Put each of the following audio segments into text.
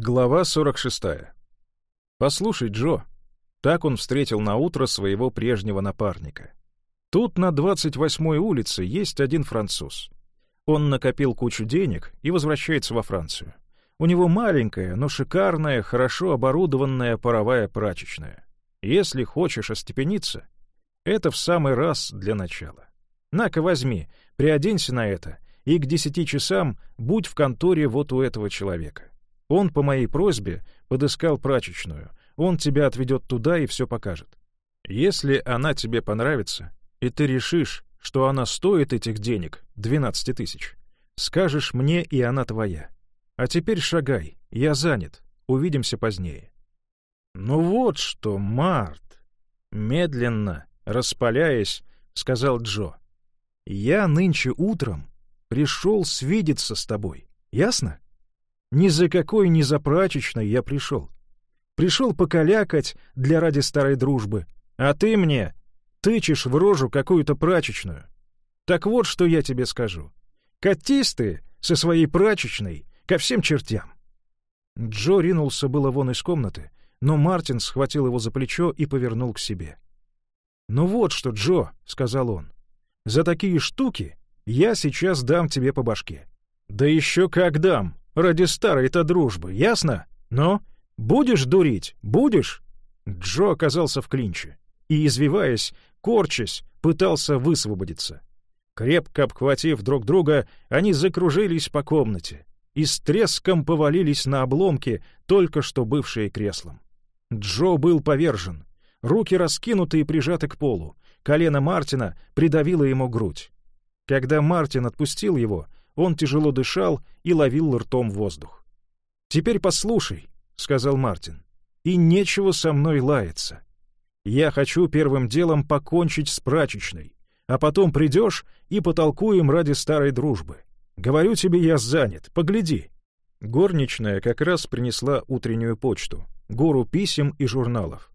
Глава 46. «Послушай, Джо», — так он встретил на утро своего прежнего напарника. «Тут на 28-й улице есть один француз. Он накопил кучу денег и возвращается во Францию. У него маленькая, но шикарная, хорошо оборудованная паровая прачечная. Если хочешь остепениться, это в самый раз для начала. На-ка возьми, приоденься на это, и к десяти часам будь в конторе вот у этого человека. Он по моей просьбе подыскал прачечную. Он тебя отведет туда и все покажет. Если она тебе понравится, и ты решишь, что она стоит этих денег, 12 тысяч, скажешь мне, и она твоя. А теперь шагай, я занят, увидимся позднее. Ну вот что, Март, медленно, распаляясь, сказал Джо. Я нынче утром пришел свидеться с тобой, ясно? Ни за какой, ни за прачечной я пришел. Пришел покалякать для ради старой дружбы, а ты мне тычешь в рожу какую-то прачечную. Так вот, что я тебе скажу. Катись ты со своей прачечной ко всем чертям. Джо ринулся было вон из комнаты, но Мартин схватил его за плечо и повернул к себе. «Ну вот что, Джо», — сказал он, — «за такие штуки я сейчас дам тебе по башке». «Да еще как дам!» Ради старой-то дружбы, ясно? Но будешь дурить? Будешь?» Джо оказался в клинче и, извиваясь, корчась, пытался высвободиться. Крепко обхватив друг друга, они закружились по комнате и с треском повалились на обломки, только что бывшие креслом. Джо был повержен, руки раскинуты и прижаты к полу, колено Мартина придавило ему грудь. Когда Мартин отпустил его, он тяжело дышал и ловил ртом воздух. «Теперь послушай», — сказал Мартин, — «и нечего со мной лаяться. Я хочу первым делом покончить с прачечной, а потом придешь и потолкуем ради старой дружбы. Говорю тебе, я занят, погляди». Горничная как раз принесла утреннюю почту, гору писем и журналов.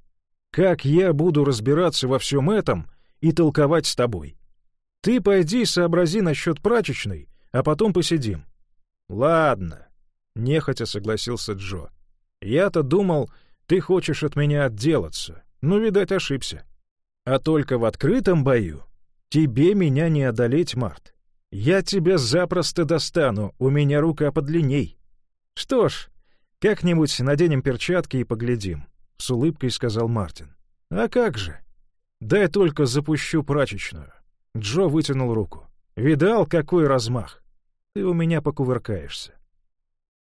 «Как я буду разбираться во всем этом и толковать с тобой? Ты пойди сообрази насчет прачечной, а потом посидим». «Ладно», — нехотя согласился Джо. «Я-то думал, ты хочешь от меня отделаться, но, видать, ошибся. А только в открытом бою тебе меня не одолеть, Март. Я тебя запросто достану, у меня рука подлинней. Что ж, как-нибудь наденем перчатки и поглядим», — с улыбкой сказал Мартин. «А как же? Дай только запущу прачечную». Джо вытянул руку. «Видал, какой размах? Ты у меня покувыркаешься.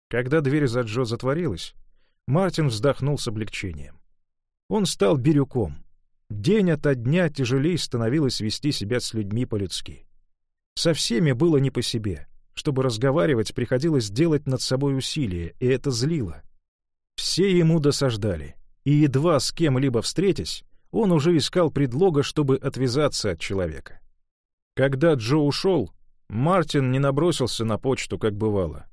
Когда дверь за Джо затворилась, Мартин вздохнул с облегчением. Он стал бирюком. День ото дня тяжелее становилось вести себя с людьми по-людски. Со всеми было не по себе. Чтобы разговаривать, приходилось делать над собой усилия, и это злило. Все ему досаждали, и едва с кем-либо встретясь, он уже искал предлога, чтобы отвязаться от человека. Когда Джо ушел, Мартин не набросился на почту, как бывало.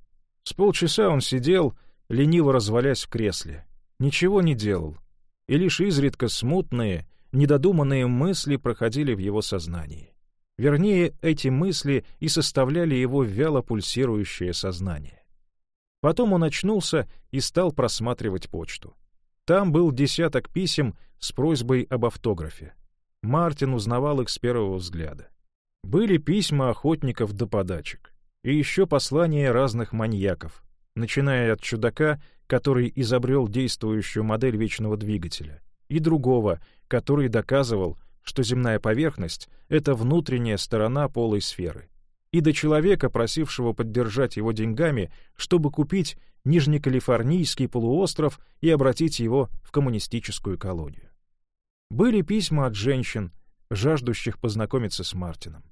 С полчаса он сидел, лениво развалясь в кресле. Ничего не делал. И лишь изредка смутные, недодуманные мысли проходили в его сознании. Вернее, эти мысли и составляли его вяло пульсирующее сознание. Потом он очнулся и стал просматривать почту. Там был десяток писем с просьбой об автографе. Мартин узнавал их с первого взгляда. Были письма охотников до подачек. И еще послания разных маньяков, начиная от чудака, который изобрел действующую модель вечного двигателя, и другого, который доказывал, что земная поверхность — это внутренняя сторона полой сферы, и до человека, просившего поддержать его деньгами, чтобы купить Нижнекалифорнийский полуостров и обратить его в коммунистическую колонию. Были письма от женщин, жаждущих познакомиться с Мартином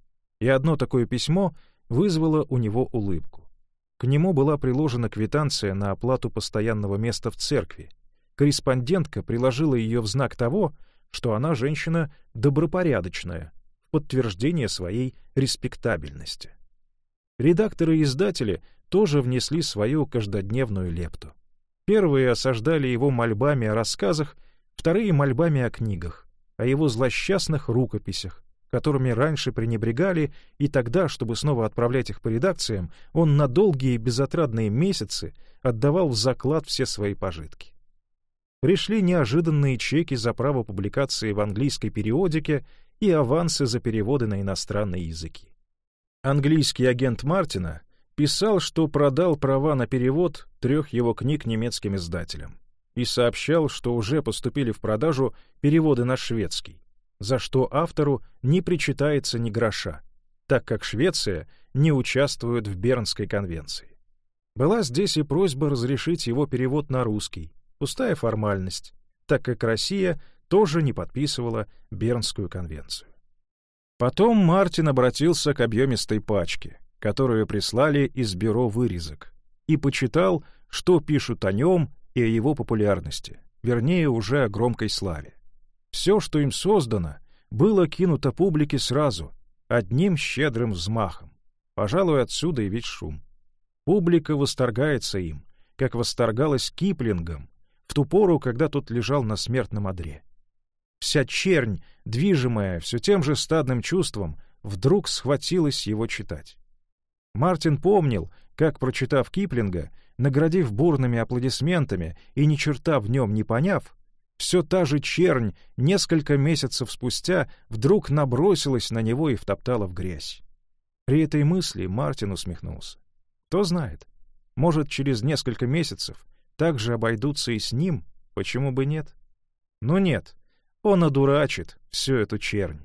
и одно такое письмо вызвало у него улыбку. К нему была приложена квитанция на оплату постоянного места в церкви. Корреспондентка приложила ее в знак того, что она женщина добропорядочная, в подтверждение своей респектабельности. Редакторы и издатели тоже внесли свою каждодневную лепту. Первые осаждали его мольбами о рассказах, вторые — мольбами о книгах, о его злосчастных рукописях, которыми раньше пренебрегали, и тогда, чтобы снова отправлять их по редакциям, он на долгие безотрадные месяцы отдавал в заклад все свои пожитки. Пришли неожиданные чеки за право публикации в английской периодике и авансы за переводы на иностранные языки. Английский агент Мартина писал, что продал права на перевод трех его книг немецким издателям и сообщал, что уже поступили в продажу переводы на шведский, за что автору не причитается ни гроша, так как Швеция не участвует в Бернской конвенции. Была здесь и просьба разрешить его перевод на русский, пустая формальность, так как Россия тоже не подписывала Бернскую конвенцию. Потом Мартин обратился к объемистой пачке, которую прислали из бюро вырезок, и почитал, что пишут о нем и о его популярности, вернее, уже о громкой славе. Все, что им создано, было кинуто публике сразу, одним щедрым взмахом. Пожалуй, отсюда и весь шум. Публика восторгается им, как восторгалась Киплингом в ту пору, когда тот лежал на смертном одре. Вся чернь, движимая все тем же стадным чувством, вдруг схватилась его читать. Мартин помнил, как, прочитав Киплинга, наградив бурными аплодисментами и ни черта в нем не поняв, все та же чернь несколько месяцев спустя вдруг набросилась на него и втоптала в грязь. При этой мысли Мартин усмехнулся. Кто знает, может, через несколько месяцев так же обойдутся и с ним, почему бы нет? Но нет, он одурачит всю эту чернь.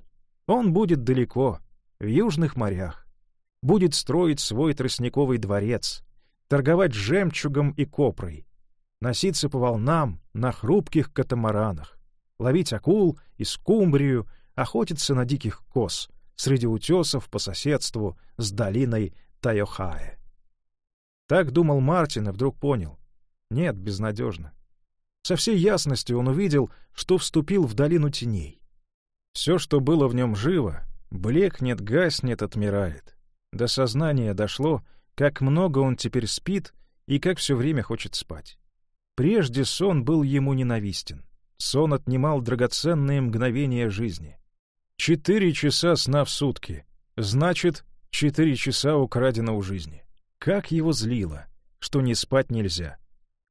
Он будет далеко, в южных морях. Будет строить свой тростниковый дворец, торговать жемчугом и копрой, носиться по волнам на хрупких катамаранах, ловить акул и скумбрию, охотиться на диких коз среди утесов по соседству с долиной Тайохае. Так думал Мартин и вдруг понял. Нет, безнадежно. Со всей ясностью он увидел, что вступил в долину теней. Все, что было в нем живо, блекнет, гаснет, отмирает. До сознания дошло, как много он теперь спит и как все время хочет спать. Прежде сон был ему ненавистен. Сон отнимал драгоценные мгновения жизни. Четыре часа сна в сутки. Значит, четыре часа украдено у жизни. Как его злило, что не спать нельзя.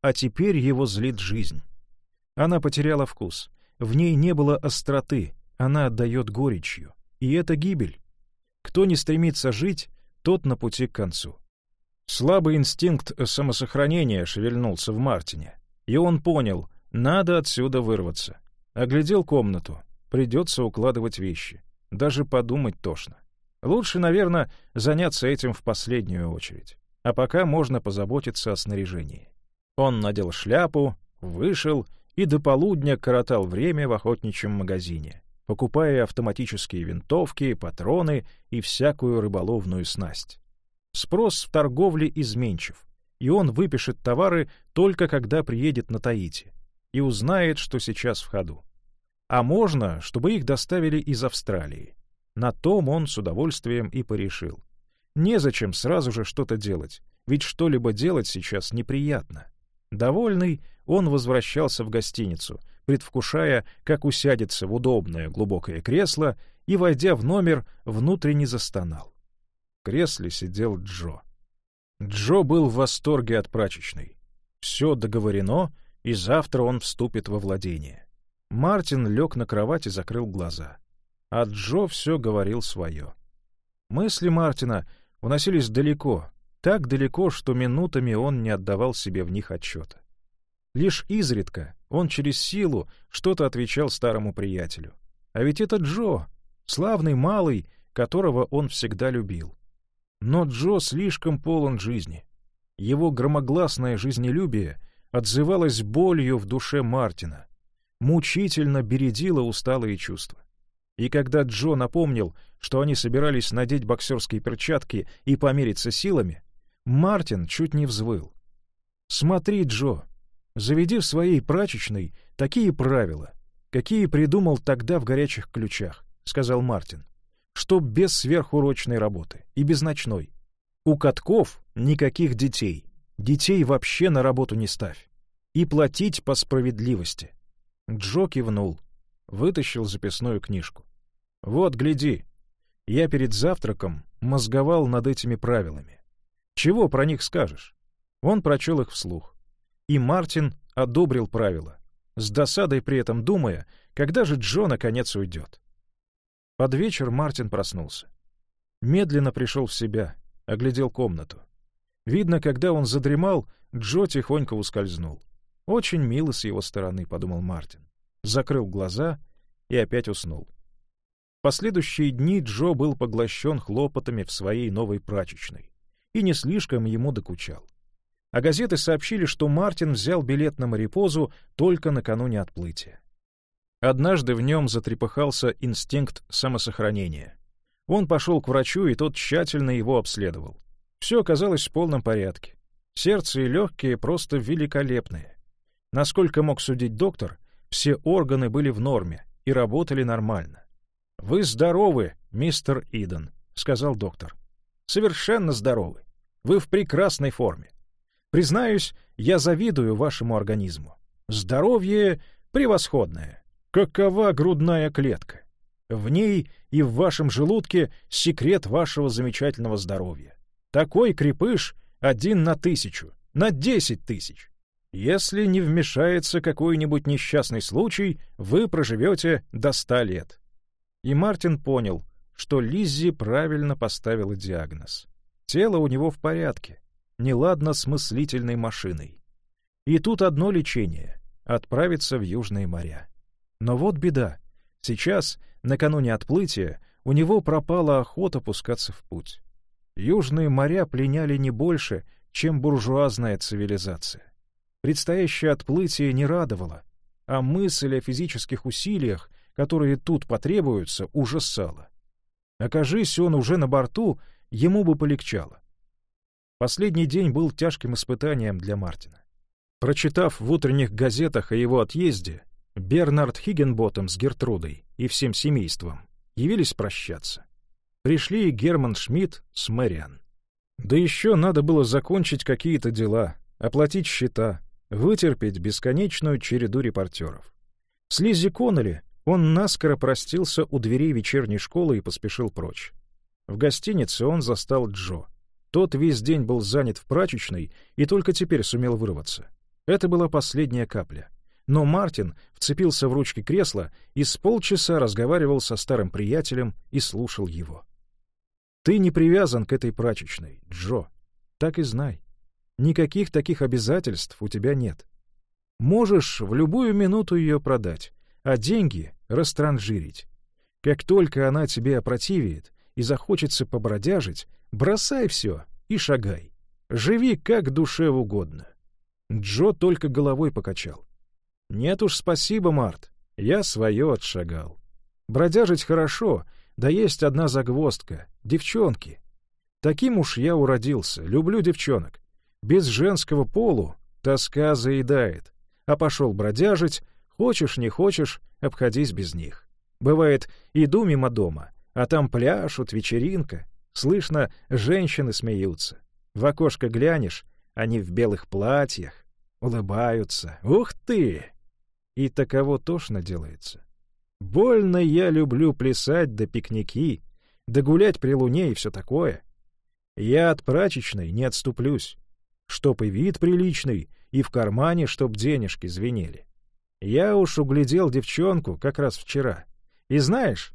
А теперь его злит жизнь. Она потеряла вкус. В ней не было остроты, она отдает горечью. И это гибель. Кто не стремится жить, тот на пути к концу. Слабый инстинкт самосохранения шевельнулся в Мартине, и он понял, надо отсюда вырваться. Оглядел комнату, придется укладывать вещи. Даже подумать тошно. Лучше, наверное, заняться этим в последнюю очередь. А пока можно позаботиться о снаряжении. Он надел шляпу, вышел и до полудня коротал время в охотничьем магазине, покупая автоматические винтовки, патроны и всякую рыболовную снасть. Спрос в торговле изменчив, и он выпишет товары только когда приедет на Таити и узнает, что сейчас в ходу. А можно, чтобы их доставили из Австралии. На том он с удовольствием и порешил. Незачем сразу же что-то делать, ведь что-либо делать сейчас неприятно. Довольный, он возвращался в гостиницу, предвкушая, как усядется в удобное глубокое кресло и, войдя в номер, внутренне застонал кресле сидел Джо. Джо был в восторге от прачечной. Все договорено, и завтра он вступит во владение. Мартин лег на кровать и закрыл глаза. А Джо все говорил свое. Мысли Мартина уносились далеко, так далеко, что минутами он не отдавал себе в них отчета. Лишь изредка он через силу что-то отвечал старому приятелю. А ведь это Джо, славный малый, которого он всегда любил. Но Джо слишком полон жизни. Его громогласное жизнелюбие отзывалось болью в душе Мартина, мучительно бередило усталые чувства. И когда Джо напомнил, что они собирались надеть боксерские перчатки и помериться силами, Мартин чуть не взвыл. «Смотри, Джо, заведи в своей прачечной такие правила, какие придумал тогда в горячих ключах», — сказал Мартин что без сверхурочной работы и без ночной. У катков никаких детей. Детей вообще на работу не ставь. И платить по справедливости. Джо кивнул, вытащил записную книжку. Вот, гляди. Я перед завтраком мозговал над этими правилами. Чего про них скажешь? Он прочел их вслух. И Мартин одобрил правила, с досадой при этом думая, когда же Джо наконец уйдет. Под вечер Мартин проснулся. Медленно пришел в себя, оглядел комнату. Видно, когда он задремал, Джо тихонько ускользнул. «Очень мило с его стороны», — подумал Мартин. Закрыл глаза и опять уснул. Последующие дни Джо был поглощен хлопотами в своей новой прачечной и не слишком ему докучал. А газеты сообщили, что Мартин взял билет на Марипозу только накануне отплытия. Однажды в нем затрепыхался инстинкт самосохранения. Он пошел к врачу, и тот тщательно его обследовал. Все оказалось в полном порядке. Сердце и легкие просто великолепные. Насколько мог судить доктор, все органы были в норме и работали нормально. «Вы здоровы, мистер Иден», — сказал доктор. «Совершенно здоровы. Вы в прекрасной форме. Признаюсь, я завидую вашему организму. Здоровье превосходное. Какова грудная клетка? В ней и в вашем желудке секрет вашего замечательного здоровья. Такой крепыш один на тысячу, на десять тысяч. Если не вмешается какой-нибудь несчастный случай, вы проживете до ста лет. И Мартин понял, что Лиззи правильно поставила диагноз. Тело у него в порядке, неладно с мыслительной машиной. И тут одно лечение — отправиться в Южные моря. Но вот беда. Сейчас, накануне отплытия, у него пропала охота пускаться в путь. Южные моря пленяли не больше, чем буржуазная цивилизация. Предстоящее отплытие не радовало, а мысль о физических усилиях, которые тут потребуются, ужасала. Окажись он уже на борту, ему бы полегчало. Последний день был тяжким испытанием для Мартина. Прочитав в утренних газетах о его отъезде, Бернард Хиггенботом с Гертрудой и всем семейством явились прощаться пришли и Герман Шмидт с Мэриан. Да еще надо было закончить какие-то дела, оплатить счета, вытерпеть бесконечную череду репортеров. С Лиззи Коннелли он наскоро простился у дверей вечерней школы и поспешил прочь. В гостинице он застал Джо. Тот весь день был занят в прачечной и только теперь сумел вырваться. Это была последняя капля. Но Мартин вцепился в ручки кресла и с полчаса разговаривал со старым приятелем и слушал его. Ты не привязан к этой прачечной, Джо. Так и знай. Никаких таких обязательств у тебя нет. Можешь в любую минуту ее продать, а деньги растранжирить. Как только она тебе опротивит и захочется побродяжить, бросай все и шагай. Живи как душе угодно. Джо только головой покачал. Нет уж, спасибо, Март, я свое отшагал. Бродяжить хорошо, да есть одна загвоздка — девчонки. Таким уж я уродился, люблю девчонок. Без женского полу тоска заедает. А пошел бродяжить, хочешь не хочешь, обходись без них. Бывает, иду мимо дома, а там пляшут, вечеринка. Слышно, женщины смеются. В окошко глянешь, они в белых платьях, улыбаются. Ух ты! И таково тошно делается. Больно я люблю плясать да пикники, да гулять при луне и все такое. Я от прачечной не отступлюсь. Чтоб и вид приличный, и в кармане, чтоб денежки звенели. Я уж углядел девчонку как раз вчера. И знаешь,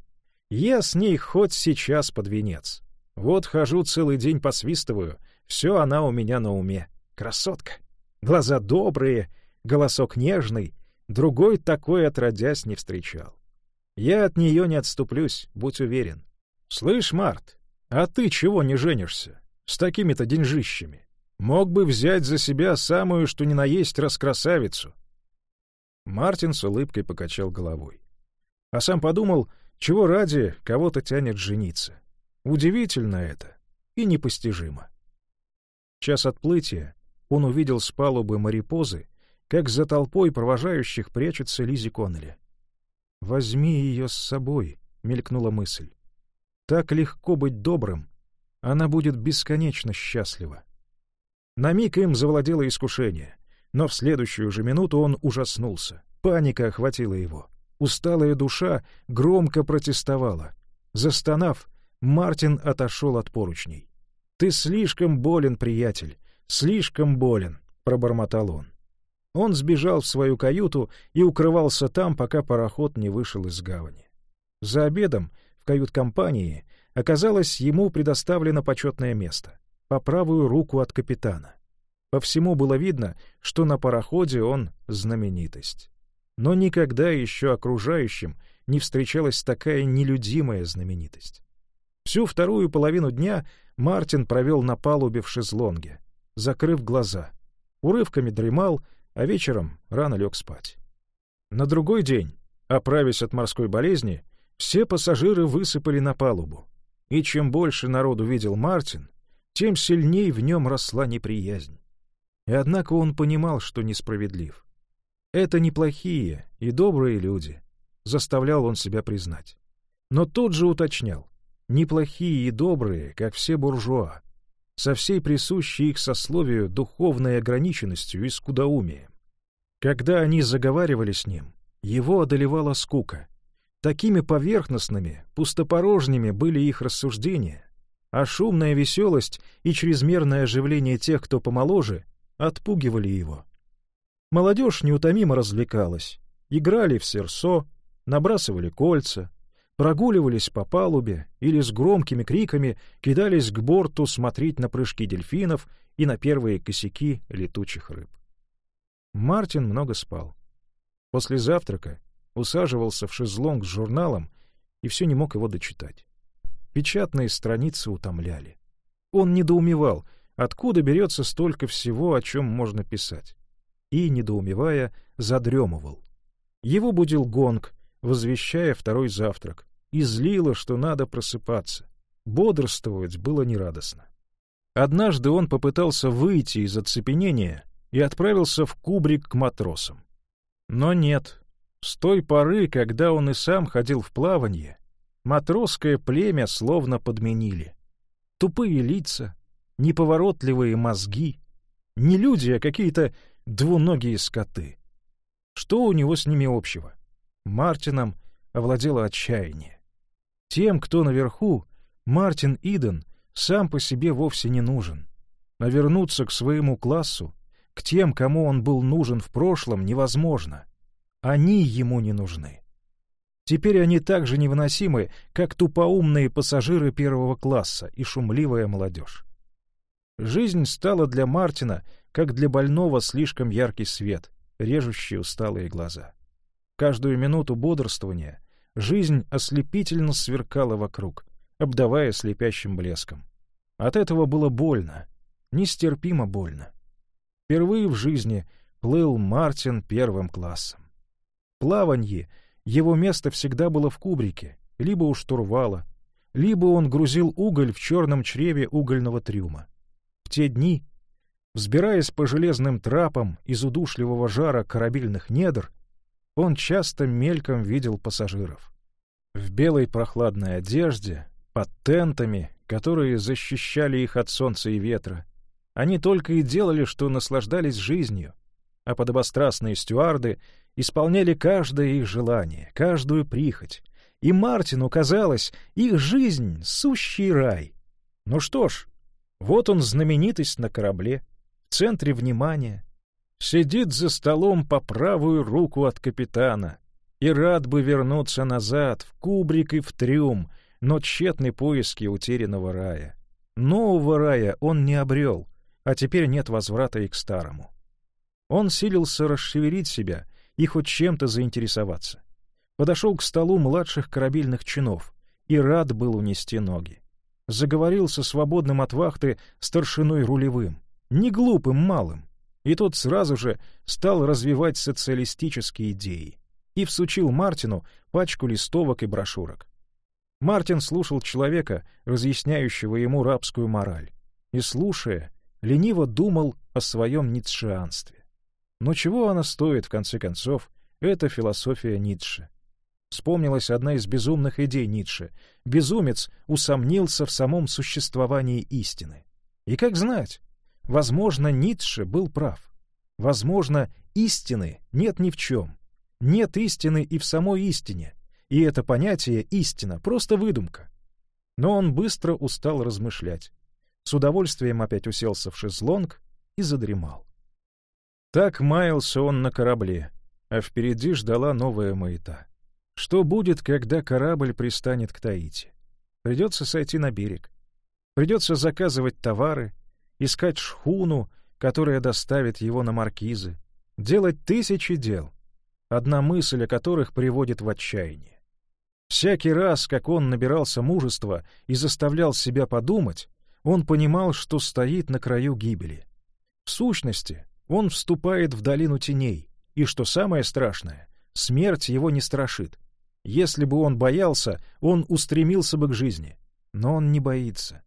я с ней хоть сейчас под венец. Вот хожу целый день посвистываю, все она у меня на уме. Красотка. Глаза добрые, голосок нежный, другой такой отродясь не встречал. Я от нее не отступлюсь, будь уверен. Слышь, Март, а ты чего не женишься? С такими-то деньжищами. Мог бы взять за себя самую, что ни на есть, раскрасавицу. Мартин с улыбкой покачал головой. А сам подумал, чего ради кого-то тянет жениться. Удивительно это и непостижимо. час отплытия он увидел с палубы морепозы, как за толпой провожающих прячется Лизи Коннелли. «Возьми ее с собой», — мелькнула мысль. «Так легко быть добрым. Она будет бесконечно счастлива». На миг им завладело искушение, но в следующую же минуту он ужаснулся. Паника охватила его. Усталая душа громко протестовала. Застонав, Мартин отошел от поручней. «Ты слишком болен, приятель, слишком болен», — пробормотал он. Он сбежал в свою каюту и укрывался там, пока пароход не вышел из гавани. За обедом в кают-компании оказалось ему предоставлено почетное место — по правую руку от капитана. По всему было видно, что на пароходе он знаменитость. Но никогда еще окружающим не встречалась такая нелюдимая знаменитость. Всю вторую половину дня Мартин провел на палубе в шезлонге, закрыв глаза. Урывками дремал, а вечером рано лег спать. На другой день, оправясь от морской болезни, все пассажиры высыпали на палубу. И чем больше народу видел Мартин, тем сильней в нем росла неприязнь. И однако он понимал, что несправедлив. Это неплохие и добрые люди, заставлял он себя признать. Но тот же уточнял, неплохие и добрые, как все буржуа, со всей присущей их сословию духовной ограниченностью и скудоумием. Когда они заговаривали с ним, его одолевала скука. Такими поверхностными, пустопорожними были их рассуждения, а шумная веселость и чрезмерное оживление тех, кто помоложе, отпугивали его. Молодежь неутомимо развлекалась, играли в серсо, набрасывали кольца, прогуливались по палубе или с громкими криками кидались к борту смотреть на прыжки дельфинов и на первые косяки летучих рыб. Мартин много спал. После завтрака усаживался в шезлонг с журналом и все не мог его дочитать. Печатные страницы утомляли. Он недоумевал, откуда берется столько всего, о чем можно писать. И, недоумевая, задремывал. Его будил гонг, возвещая второй завтрак, и злило, что надо просыпаться. Бодрствовать было нерадостно. Однажды он попытался выйти из оцепенения и отправился в кубрик к матросам. Но нет, с той поры, когда он и сам ходил в плавание, матросское племя словно подменили. Тупые лица, неповоротливые мозги, не люди, а какие-то двуногие скоты. Что у него с ними общего? Мартином овладело отчаяние. Тем, кто наверху, Мартин Иден сам по себе вовсе не нужен. А вернуться к своему классу, к тем, кому он был нужен в прошлом, невозможно. Они ему не нужны. Теперь они так же невыносимы, как тупоумные пассажиры первого класса и шумливая молодежь. Жизнь стала для Мартина, как для больного, слишком яркий свет, режущий усталые глаза. Каждую минуту бодрствования жизнь ослепительно сверкала вокруг, обдавая слепящим блеском. От этого было больно, нестерпимо больно. Впервые в жизни плыл Мартин первым классом. Плаванье его место всегда было в кубрике, либо у штурвала, либо он грузил уголь в черном чреве угольного трюма те дни, взбираясь по железным трапам из удушливого жара корабельных недр, он часто мельком видел пассажиров. В белой прохладной одежде, под тентами, которые защищали их от солнца и ветра, они только и делали, что наслаждались жизнью, а подобострастные стюарды исполняли каждое их желание, каждую прихоть, и Мартину казалось, их жизнь — сущий рай. Ну что ж, вот он знаменитость на корабле, в центре внимания. Сидит за столом по правую руку от капитана и рад бы вернуться назад, в кубрик и в трюм, но тщетны поиски утерянного рая. Нового рая он не обрел, а теперь нет возврата и к старому. Он силился расшевелить себя и хоть чем-то заинтересоваться. Подошел к столу младших корабельных чинов и рад был унести ноги заговорил со свободным от вахты старшиной рулевым, не глупым малым, и тот сразу же стал развивать социалистические идеи и всучил Мартину пачку листовок и брошюрок. Мартин слушал человека, разъясняющего ему рабскую мораль, и, слушая, лениво думал о своем ницшеанстве. Но чего она стоит, в конце концов, эта философия Ницше? Вспомнилась одна из безумных идей Ницше. Безумец усомнился в самом существовании истины. И как знать, возможно, Ницше был прав. Возможно, истины нет ни в чем. Нет истины и в самой истине. и это понятие истина, просто выдумка. Но он быстро устал размышлять. С удовольствием опять уселся в шезлонг и задремал. Так маялся он на корабле, а впереди ждала новая маята. Что будет, когда корабль пристанет к Таити? Придется сойти на берег. Придется заказывать товары, искать шхуну, которая доставит его на маркизы, делать тысячи дел, одна мысль о которых приводит в отчаяние. Всякий раз, как он набирался мужества и заставлял себя подумать, он понимал, что стоит на краю гибели. В сущности, он вступает в долину теней, и, что самое страшное, смерть его не страшит. Если бы он боялся, он устремился бы к жизни. Но он не боится,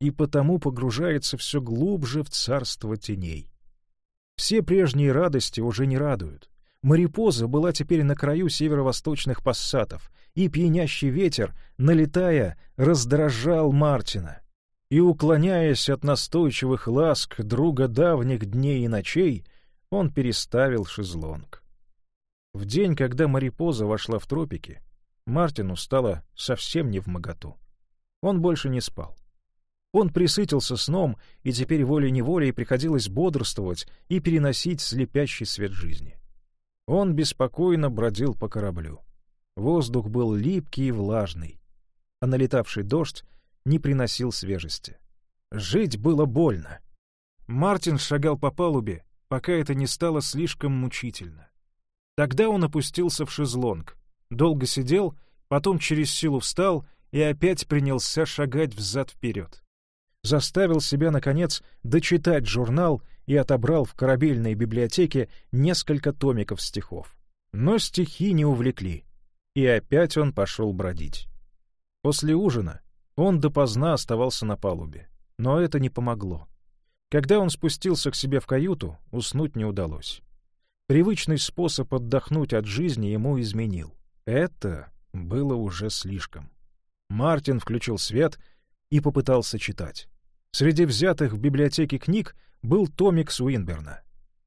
и потому погружается все глубже в царство теней. Все прежние радости уже не радуют. Марипоза была теперь на краю северо-восточных пассатов, и пьянящий ветер, налетая, раздражал Мартина. И, уклоняясь от настойчивых ласк друга давних дней и ночей, он переставил шезлонг. В день, когда Марипоза вошла в тропики, Мартину стало совсем не в моготу. Он больше не спал. Он присытился сном, и теперь волей-неволей приходилось бодрствовать и переносить слепящий свет жизни. Он беспокойно бродил по кораблю. Воздух был липкий и влажный, а налетавший дождь не приносил свежести. Жить было больно. Мартин шагал по палубе, пока это не стало слишком мучительно. Тогда он опустился в шезлонг, долго сидел, потом через силу встал и опять принялся шагать взад-вперед заставил себя, наконец, дочитать журнал и отобрал в корабельной библиотеке несколько томиков стихов. Но стихи не увлекли, и опять он пошел бродить. После ужина он допоздна оставался на палубе, но это не помогло. Когда он спустился к себе в каюту, уснуть не удалось. Привычный способ отдохнуть от жизни ему изменил. Это было уже слишком. Мартин включил свет и попытался читать. Среди взятых в библиотеке книг был томик Суинберна.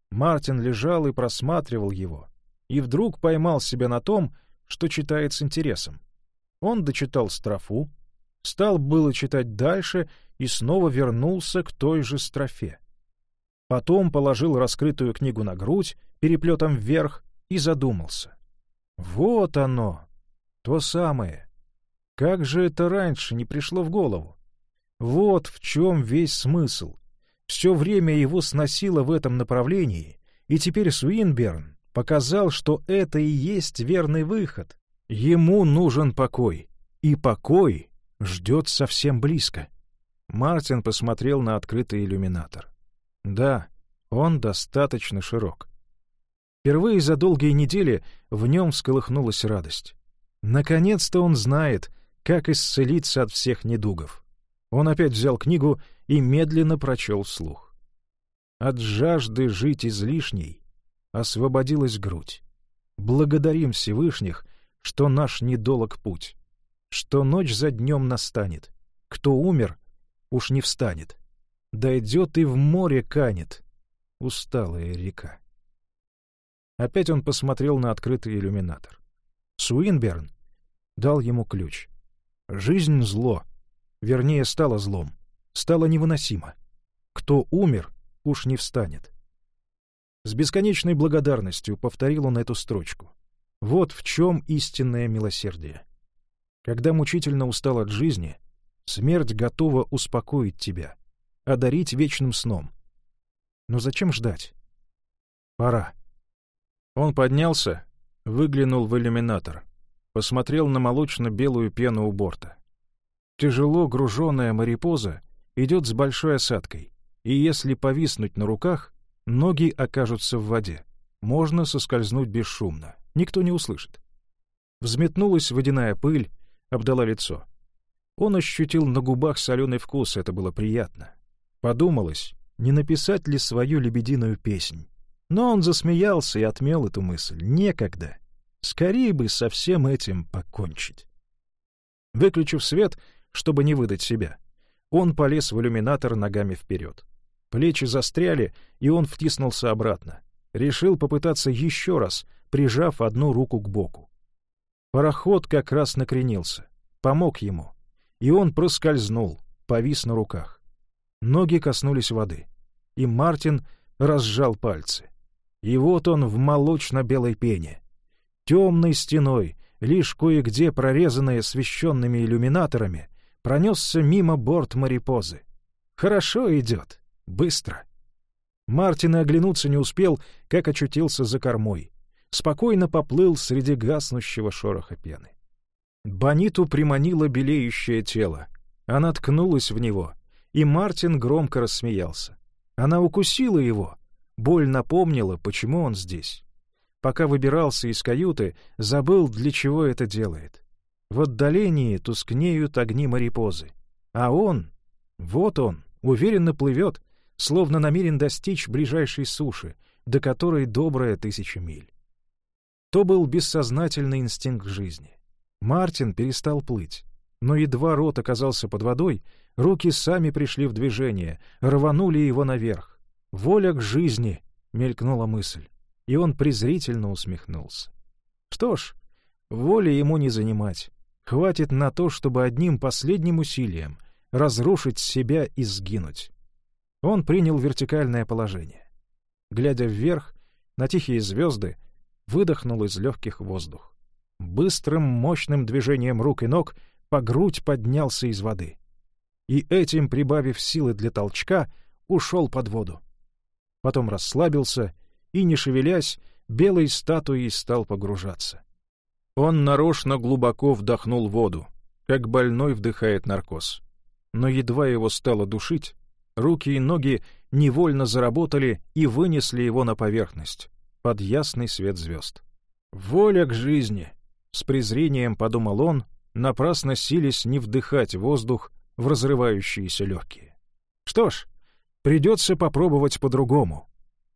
Мартин лежал и просматривал его, и вдруг поймал себя на том, что читает с интересом. Он дочитал строфу, стал было читать дальше и снова вернулся к той же строфе. Потом положил раскрытую книгу на грудь, переплетом вверх, и задумался. Вот оно, то самое. Как же это раньше не пришло в голову? Вот в чем весь смысл. Все время его сносило в этом направлении, и теперь Суинберн показал, что это и есть верный выход. Ему нужен покой, и покой ждет совсем близко. Мартин посмотрел на открытый иллюминатор. Да, он достаточно широк. Впервые за долгие недели в нем всколыхнулась радость. Наконец-то он знает, как исцелиться от всех недугов. Он опять взял книгу и медленно прочел вслух. От жажды жить излишней освободилась грудь. Благодарим Всевышних, что наш недолог путь, что ночь за днем настанет. Кто умер, уж не встанет. Дойдет и в море канет усталая река. Опять он посмотрел на открытый иллюминатор. Суинберн дал ему ключ. Жизнь — зло, Вернее, стало злом. Стало невыносимо. Кто умер, уж не встанет. С бесконечной благодарностью повторил он эту строчку. Вот в чем истинное милосердие. Когда мучительно устал от жизни, смерть готова успокоить тебя, одарить вечным сном. Но зачем ждать? Пора. Он поднялся, выглянул в иллюминатор, посмотрел на молочно-белую пену у борта. Тяжело груженная марипоза идет с большой осадкой, и если повиснуть на руках, ноги окажутся в воде. Можно соскользнуть бесшумно, никто не услышит. Взметнулась водяная пыль, обдала лицо. Он ощутил на губах соленый вкус, это было приятно. Подумалось, не написать ли свою лебединую песнь. Но он засмеялся и отмел эту мысль. Некогда. Скорее бы со всем этим покончить. Выключив свет, чтобы не выдать себя. Он полез в иллюминатор ногами вперед. Плечи застряли, и он втиснулся обратно. Решил попытаться еще раз, прижав одну руку к боку. Пароход как раз накренился, помог ему, и он проскользнул, повис на руках. Ноги коснулись воды, и Мартин разжал пальцы. И вот он в молочно-белой пене. Темной стеной, лишь кое-где прорезанной освещенными иллюминаторами, пронесся мимо борт Марипозы. Хорошо идет, быстро. Мартин оглянуться не успел, как очутился за кормой. Спокойно поплыл среди гаснущего шороха пены. Бониту приманило белеющее тело. Она ткнулась в него, и Мартин громко рассмеялся. Она укусила его. Боль напомнила, почему он здесь. Пока выбирался из каюты, забыл, для чего это делает. В отдалении тускнеют огни марипозы. А он, вот он, уверенно плывет, словно намерен достичь ближайшей суши, до которой добрая тысяча миль. То был бессознательный инстинкт жизни. Мартин перестал плыть, но едва рот оказался под водой, руки сами пришли в движение, рванули его наверх. «Воля к жизни!» — мелькнула мысль, и он презрительно усмехнулся. Что ж, воли ему не занимать. Хватит на то, чтобы одним последним усилием разрушить себя и сгинуть. Он принял вертикальное положение. Глядя вверх, на тихие звезды, выдохнул из легких воздух. Быстрым, мощным движением рук и ног по грудь поднялся из воды. И этим, прибавив силы для толчка, ушел под воду. Потом расслабился и, не шевелясь, белой статуей стал погружаться. Он нарочно глубоко вдохнул воду, как больной вдыхает наркоз. Но едва его стало душить, руки и ноги невольно заработали и вынесли его на поверхность, под ясный свет звезд. «Воля к жизни!» — с презрением подумал он, напрасно сились не вдыхать воздух в разрывающиеся легкие. «Что ж, придется попробовать по-другому».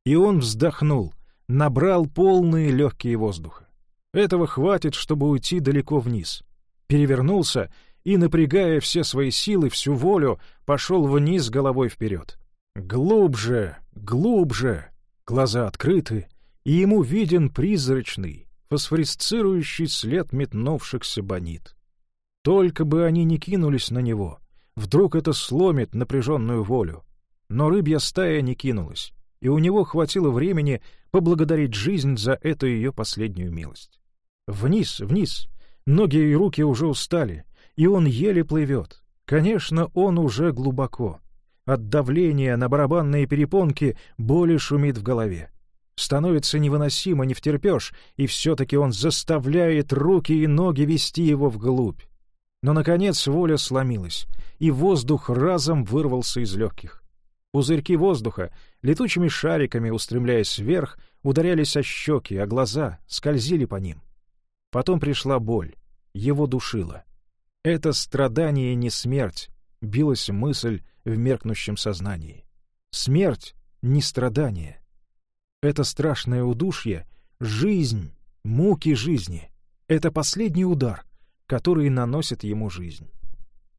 И он вздохнул, набрал полные легкие воздуха. Этого хватит, чтобы уйти далеко вниз. Перевернулся и, напрягая все свои силы, всю волю, пошел вниз головой вперед. Глубже, глубже. Глаза открыты, и ему виден призрачный, фосфорисцирующий след метнувшихся бонит. Только бы они не кинулись на него. Вдруг это сломит напряженную волю. Но рыбья стая не кинулась, и у него хватило времени поблагодарить жизнь за эту ее последнюю милость. Вниз, вниз. Ноги и руки уже устали, и он еле плывет. Конечно, он уже глубоко. От давления на барабанные перепонки боли шумит в голове. Становится невыносимо, не втерпешь, и все-таки он заставляет руки и ноги вести его вглубь. Но, наконец, воля сломилась, и воздух разом вырвался из легких. Пузырьки воздуха, летучими шариками устремляясь вверх, ударялись о щеки, а глаза скользили по ним. Потом пришла боль, его душила. Это страдание не смерть, билась мысль в меркнущем сознании. Смерть — не страдание. Это страшное удушье — жизнь, муки жизни. Это последний удар, который наносит ему жизнь.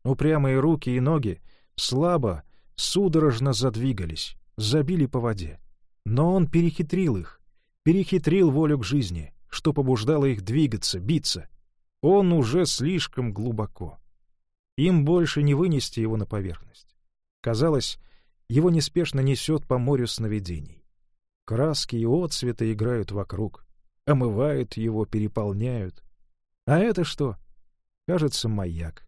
Упрямые руки и ноги слабо, судорожно задвигались, забили по воде. Но он перехитрил их, перехитрил волю к жизни, что побуждало их двигаться, биться. Он уже слишком глубоко. Им больше не вынести его на поверхность. Казалось, его неспешно несет по морю сновидений. Краски и отцветы играют вокруг, омывают его, переполняют. А это что? Кажется, маяк.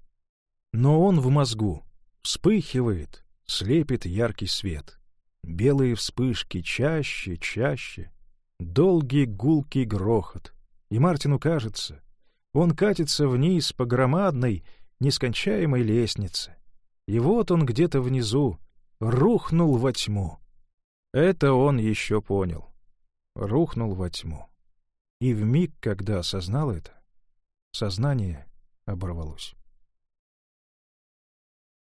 Но он в мозгу, вспыхивает, слепит яркий свет. Белые вспышки чаще, чаще — Долгий гулкий грохот. И Мартину кажется, он катится вниз по громадной, нескончаемой лестнице. И вот он где-то внизу, рухнул во тьму. Это он еще понял. Рухнул во тьму. И в миг, когда осознал это, сознание оборвалось.